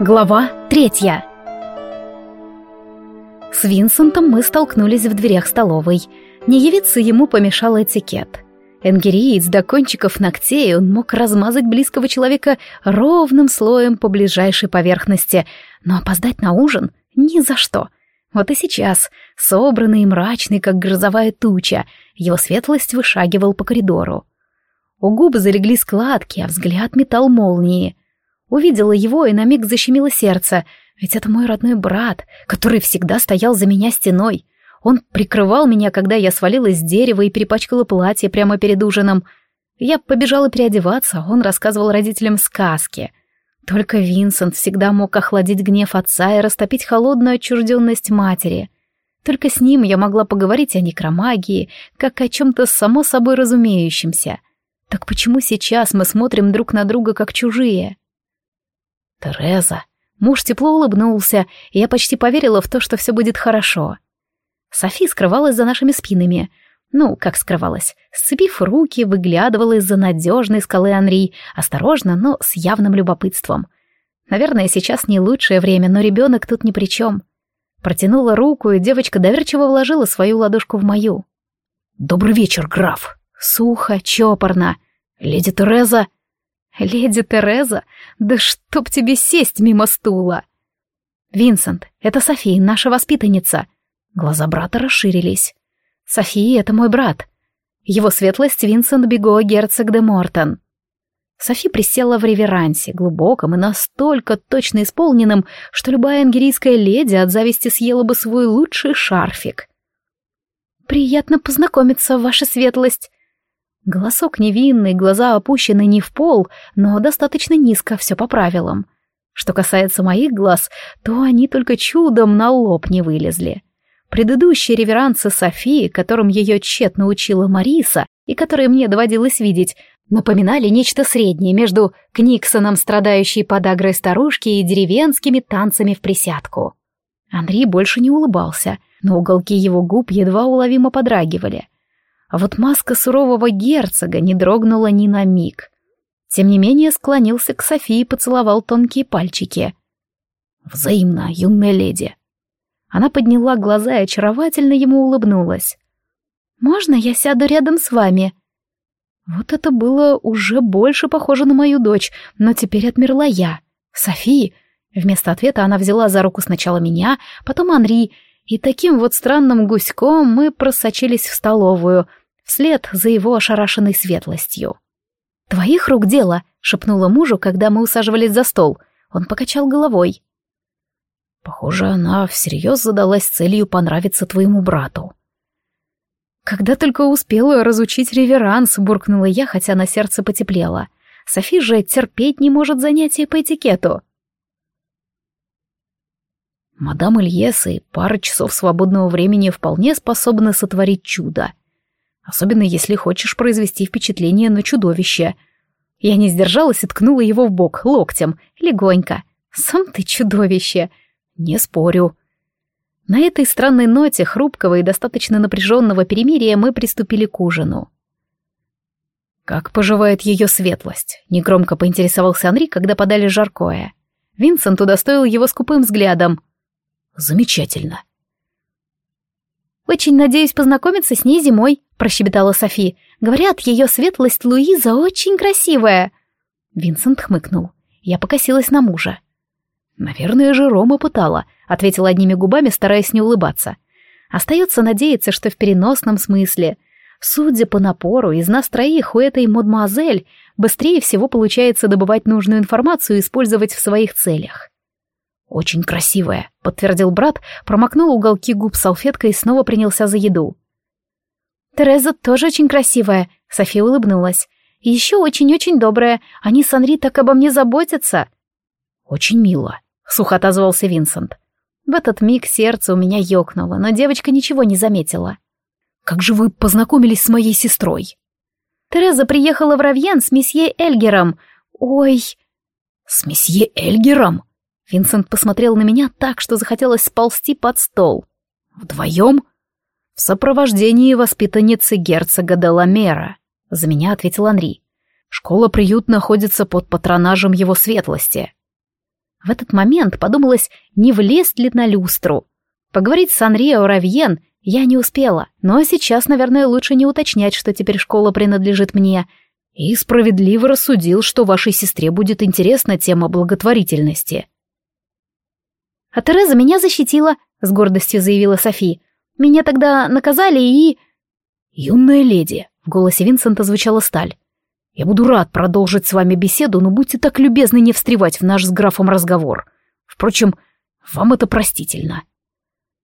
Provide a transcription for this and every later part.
Глава третья С Винсентом мы столкнулись в дверях столовой. Не явиться ему помешал этикет. Энгериец до кончиков ногтей он мог размазать близкого человека ровным слоем по ближайшей поверхности, но опоздать на ужин — ни за что. Вот и сейчас, собранный и мрачный, как грозовая туча, его светлость вышагивал по коридору. У губ залегли складки, а взгляд метал молнии. Увидела его и на миг защемило сердце, ведь это мой родной брат, который всегда стоял за меня стеной. Он прикрывал меня, когда я свалилась с дерева и перепачкала платье прямо перед ужином. Я побежала переодеваться, а он рассказывал родителям сказки. Только Винсент всегда мог охладить гнев отца и растопить холодную отчужденность матери. Только с ним я могла поговорить о некромагии, как о чем-то само собой разумеющемся — так почему сейчас мы смотрим друг на друга как чужие? Тереза. Муж тепло улыбнулся, и я почти поверила в то, что все будет хорошо. Софи скрывалась за нашими спинами. Ну, как скрывалась? Сцепив руки, выглядывала из-за надежной скалы Анри, осторожно, но с явным любопытством. Наверное, сейчас не лучшее время, но ребенок тут ни при чем. Протянула руку, и девочка доверчиво вложила свою ладошку в мою. «Добрый вечер, граф!» Сухо, чопорно. «Леди Тереза!» «Леди Тереза? Да чтоб тебе сесть мимо стула!» «Винсент, это София, наша воспитанница!» Глаза брата расширились. «София — это мой брат. Его светлость Винсент Бего, герцог де Мортон». Софи присела в реверансе, глубоком и настолько точно исполненным, что любая ангерийская леди от зависти съела бы свой лучший шарфик. «Приятно познакомиться, ваша светлость!» Голосок невинный, глаза опущены не в пол, но достаточно низко, все по правилам. Что касается моих глаз, то они только чудом на лоб не вылезли. Предыдущие реверансы Софии, которым ее тщетно учила Мариса, и которые мне доводилось видеть, напоминали нечто среднее между Книксоном, страдающей подагрой старушки, и деревенскими танцами в присядку. Андрей больше не улыбался, но уголки его губ едва уловимо подрагивали — а вот маска сурового герцога не дрогнула ни на миг. Тем не менее склонился к Софии и поцеловал тонкие пальчики. «Взаимно, юная леди». Она подняла глаза и очаровательно ему улыбнулась. «Можно я сяду рядом с вами?» Вот это было уже больше похоже на мою дочь, но теперь отмерла я. «Софи!» Вместо ответа она взяла за руку сначала меня, потом Анри, и таким вот странным гуськом мы просочились в столовую — вслед за его ошарашенной светлостью. «Твоих рук дело», — шепнула мужу, когда мы усаживались за стол. Он покачал головой. «Похоже, она всерьез задалась целью понравиться твоему брату». «Когда только успела разучить реверанс», — буркнула я, хотя на сердце потеплело. Софи же терпеть не может занятия по этикету. Мадам Ильеса и пара часов свободного времени вполне способны сотворить чудо особенно если хочешь произвести впечатление на чудовище. Я не сдержалась и ткнула его в бок локтем, легонько. «Сам ты чудовище!» «Не спорю». На этой странной ноте хрупкого и достаточно напряженного перемирия мы приступили к ужину. «Как поживает ее светлость?» — негромко поинтересовался Анри, когда подали жаркое. Винсент удостоил его скупым взглядом. «Замечательно. «Очень надеюсь познакомиться с ней зимой», — прощебетала Софи. «Говорят, ее светлость Луиза очень красивая». Винсент хмыкнул. Я покосилась на мужа. «Наверное, же Рома пытала», — ответила одними губами, стараясь не улыбаться. «Остается надеяться, что в переносном смысле. Судя по напору, из нас троих у этой мадемуазель быстрее всего получается добывать нужную информацию и использовать в своих целях. «Очень красивая», — подтвердил брат, промокнул уголки губ салфеткой и снова принялся за еду. «Тереза тоже очень красивая», — София улыбнулась. «И еще очень-очень добрая. Они с Анри так обо мне заботятся». «Очень мило», — сухо отозвался Винсент. В этот миг сердце у меня ёкнуло, но девочка ничего не заметила. «Как же вы познакомились с моей сестрой?» «Тереза приехала в Равьен с месье Эльгером. Ой...» «С месье Эльгером?» Винсент посмотрел на меня так, что захотелось сползти под стол. «Вдвоем?» «В сопровождении воспитанницы герцога Деламера», — за меня ответил Анри. «Школа-приют находится под патронажем его светлости». В этот момент подумалось, не влезть ли на люстру. Поговорить с Анрио Равьен я не успела, но сейчас, наверное, лучше не уточнять, что теперь школа принадлежит мне. И справедливо рассудил, что вашей сестре будет интересна тема благотворительности. «А Тереза меня защитила», — с гордостью заявила Софи. «Меня тогда наказали и...» «Юная леди», — в голосе Винсента звучала сталь. «Я буду рад продолжить с вами беседу, но будьте так любезны не встревать в наш с графом разговор. Впрочем, вам это простительно».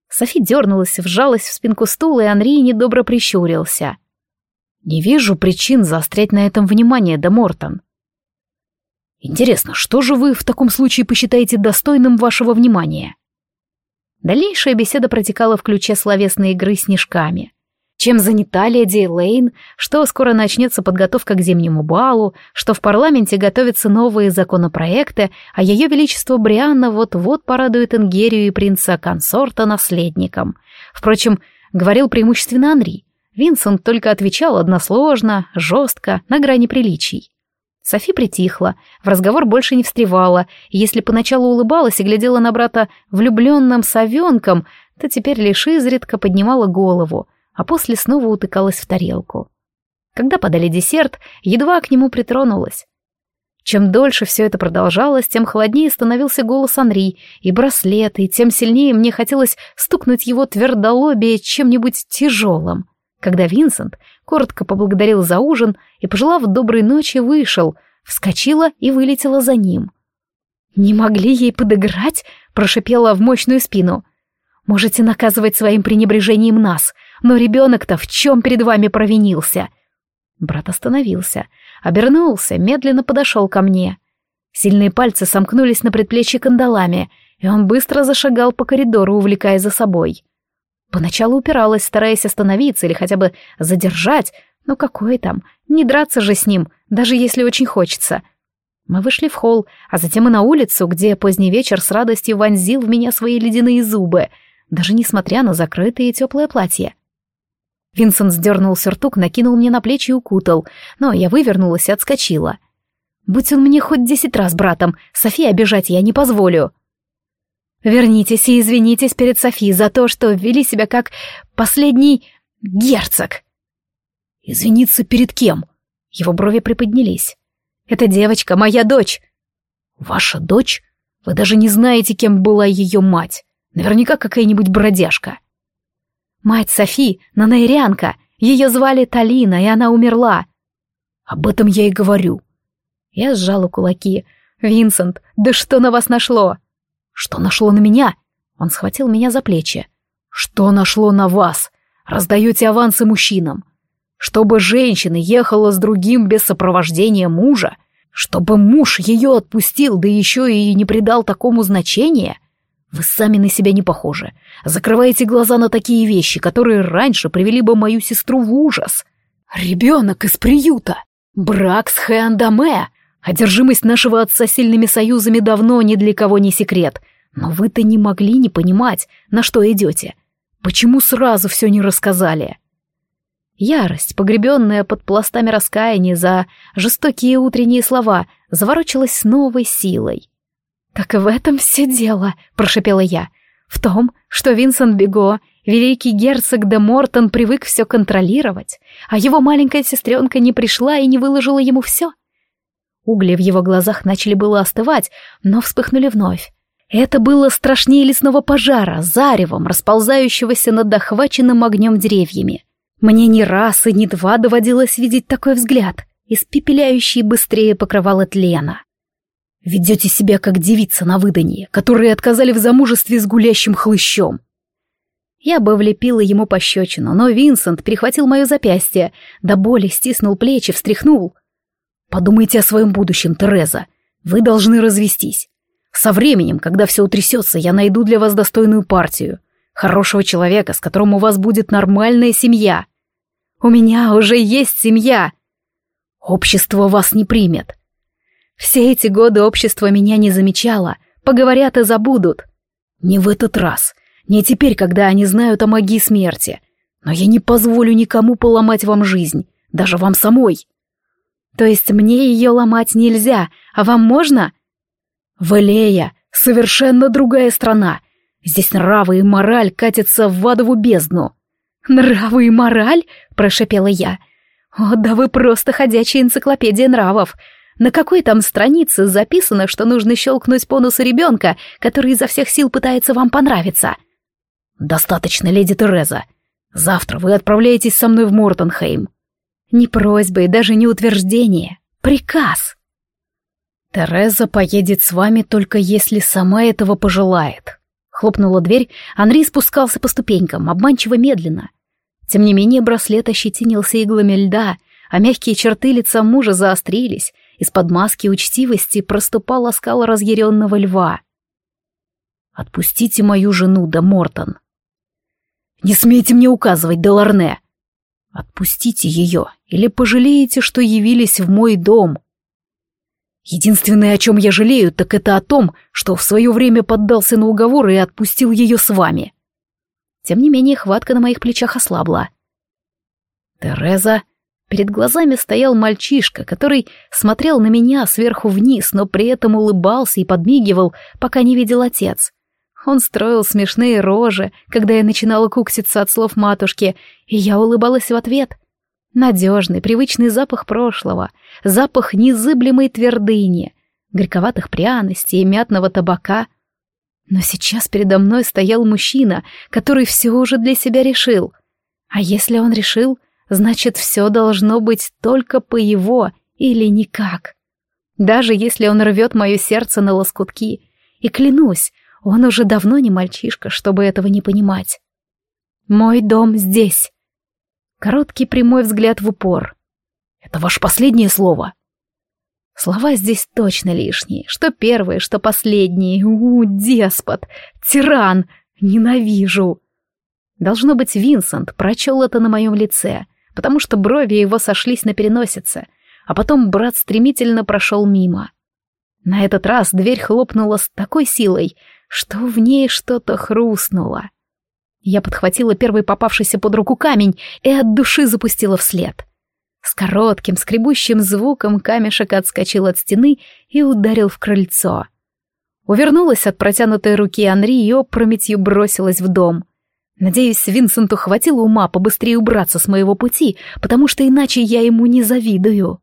Софи дернулась, вжалась в спинку стула, и Анри недобро прищурился. «Не вижу причин заострять на этом внимание, да Мортон. Интересно, что же вы в таком случае посчитаете достойным вашего внимания?» Дальнейшая беседа протекала в ключе словесной игры снежками. Чем занята леди Лейн, что скоро начнется подготовка к зимнему балу, что в парламенте готовятся новые законопроекты, а ее величество Брианна вот-вот порадует Ингерию и принца-консорта наследником. Впрочем, говорил преимущественно Анри. Винсент только отвечал односложно, жестко, на грани приличий. Софи притихла, в разговор больше не встревала, и если поначалу улыбалась и глядела на брата влюбленным совенком, то теперь лишь изредка поднимала голову — а после снова утыкалась в тарелку. Когда подали десерт, едва к нему притронулась. Чем дольше все это продолжалось, тем холоднее становился голос Анри, и браслет, и тем сильнее мне хотелось стукнуть его твердолобие чем-нибудь тяжелым. Когда Винсент коротко поблагодарил за ужин и, пожелав доброй ночи, вышел, вскочила и вылетела за ним. «Не могли ей подыграть?» — прошипела в мощную спину. «Можете наказывать своим пренебрежением нас, но ребенок-то в чем перед вами провинился?» Брат остановился, обернулся, медленно подошел ко мне. Сильные пальцы сомкнулись на предплечье кандалами, и он быстро зашагал по коридору, увлекая за собой. Поначалу упиралась, стараясь остановиться или хотя бы задержать, но какое там, не драться же с ним, даже если очень хочется. Мы вышли в холл, а затем и на улицу, где поздний вечер с радостью вонзил в меня свои ледяные зубы, даже несмотря на закрытое теплое платье. Винсент сдернул сюртук, накинул мне на плечи и укутал, но я вывернулась и отскочила. «Будь он мне хоть десять раз братом, Софи обижать я не позволю». «Вернитесь и извинитесь перед Софи за то, что вели себя как последний герцог». «Извиниться перед кем?» Его брови приподнялись. «Эта девочка моя дочь». «Ваша дочь? Вы даже не знаете, кем была ее мать. Наверняка какая-нибудь бродяжка». Мать Софи, нанайрянка, ее звали Талина, и она умерла. Об этом я и говорю. Я сжала кулаки. «Винсент, да что на вас нашло?» «Что нашло на меня?» Он схватил меня за плечи. «Что нашло на вас? Раздаете авансы мужчинам. Чтобы женщина ехала с другим без сопровождения мужа? Чтобы муж ее отпустил, да еще и не придал такому значения? Вы сами на себя не похожи. Закрываете глаза на такие вещи, которые раньше привели бы мою сестру в ужас. Ребенок из приюта. Брак с Хэандаме. Одержимость нашего отца сильными союзами давно ни для кого не секрет. Но вы-то не могли не понимать, на что идете. Почему сразу все не рассказали? Ярость, погребенная под пластами раскаяния за жестокие утренние слова, заворочилась с новой силой. «Так и в этом все дело», — прошепела я. «В том, что Винсент Бего, великий герцог де Мортон, привык все контролировать, а его маленькая сестренка не пришла и не выложила ему все». Угли в его глазах начали было остывать, но вспыхнули вновь. Это было страшнее лесного пожара, заревом, расползающегося над охваченным огнем деревьями. Мне ни раз и ни два доводилось видеть такой взгляд, испепеляющий быстрее покрывало тлена. Ведете себя как девица на выданье, которые отказали в замужестве с гулящим хлыщом. Я бы влепила ему пощечину, но Винсент перехватил мое запястье, до боли стиснул плечи, встряхнул. «Подумайте о своем будущем, Тереза. Вы должны развестись. Со временем, когда все утрясется, я найду для вас достойную партию. Хорошего человека, с которым у вас будет нормальная семья. У меня уже есть семья. Общество вас не примет. Все эти годы общество меня не замечало, поговорят и забудут. Не в этот раз, не теперь, когда они знают о магии смерти. Но я не позволю никому поломать вам жизнь, даже вам самой. То есть мне ее ломать нельзя, а вам можно? Валея, совершенно другая страна. Здесь нравы и мораль катятся в адову бездну. «Нравы и мораль?» — прошепела я. «О, да вы просто ходячая энциклопедия нравов. На какой там странице записано, что нужно щелкнуть по носу ребенка, который изо всех сил пытается вам понравиться?» «Достаточно, леди Тереза. Завтра вы отправляетесь со мной в Мортенхейм». «Не просьба и даже не утверждение. Приказ». «Тереза поедет с вами только если сама этого пожелает». Хлопнула дверь, Анри спускался по ступенькам, обманчиво медленно. Тем не менее браслет ощетинился иглами льда, а мягкие черты лица мужа заострились, из-под маски учтивости проступал оскал разъяренного льва. «Отпустите мою жену, да Мортон!» «Не смейте мне указывать, Деларне!» «Отпустите ее, или пожалеете, что явились в мой дом!» Единственное, о чем я жалею, так это о том, что в свое время поддался на уговоры и отпустил ее с вами. Тем не менее, хватка на моих плечах ослабла. Тереза... Перед глазами стоял мальчишка, который смотрел на меня сверху вниз, но при этом улыбался и подмигивал, пока не видел отец. Он строил смешные рожи, когда я начинала кукситься от слов матушки, и я улыбалась в ответ. Надежный, привычный запах прошлого, запах незыблемой твердыни, горьковатых пряностей и мятного табака. Но сейчас передо мной стоял мужчина, который все уже для себя решил. А если он решил, значит, все должно быть только по его или никак. Даже если он рвет мое сердце на лоскутки. И клянусь, он уже давно не мальчишка, чтобы этого не понимать. Мой дом здесь. Короткий прямой взгляд в упор. «Это ваше последнее слово?» Слова здесь точно лишние. Что первые, что последние. У, деспот, тиран, ненавижу. Должно быть, Винсент прочел это на моем лице, потому что брови его сошлись на переносице, а потом брат стремительно прошел мимо. На этот раз дверь хлопнула с такой силой, что в ней что-то хрустнуло. Я подхватила первый попавшийся под руку камень и от души запустила вслед. С коротким, скребущим звуком камешек отскочил от стены и ударил в крыльцо. Увернулась от протянутой руки Анри и опрометью бросилась в дом. Надеюсь, Винсенту хватило ума побыстрее убраться с моего пути, потому что иначе я ему не завидую.